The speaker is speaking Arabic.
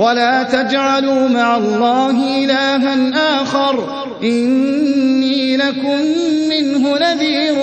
ولا تجعلوا مع الله إلها آخر. إني لكم منه نذير